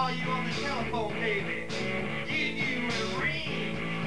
call you on the telephone, baby. Give you a ring.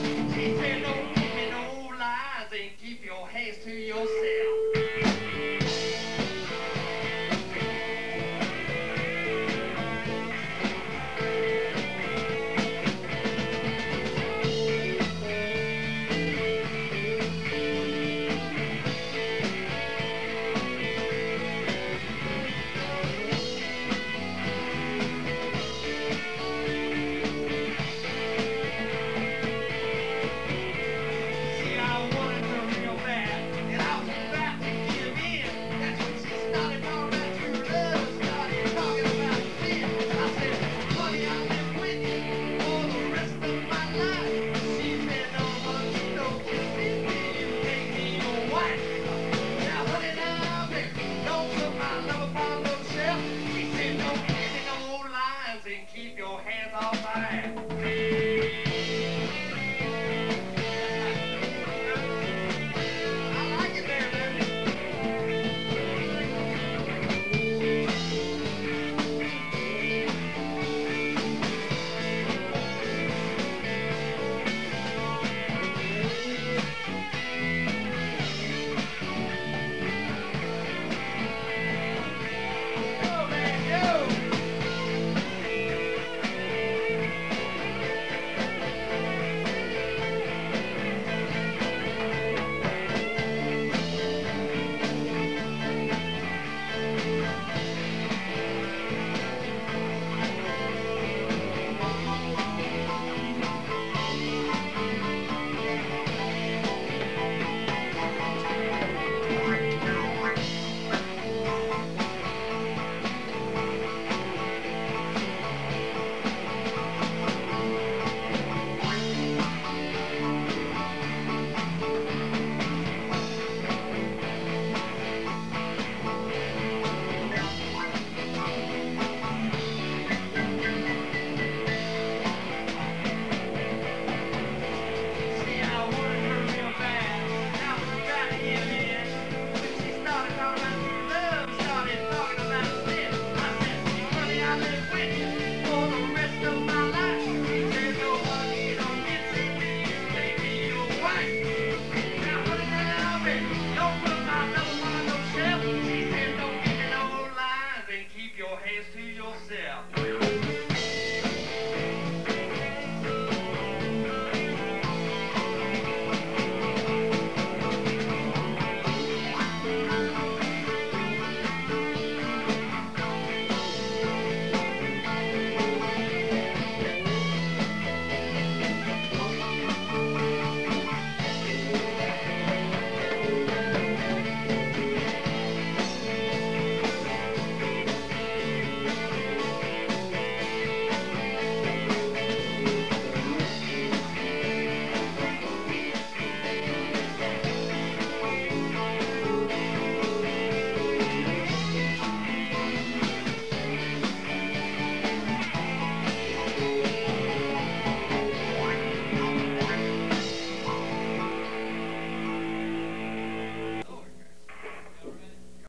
Thank you.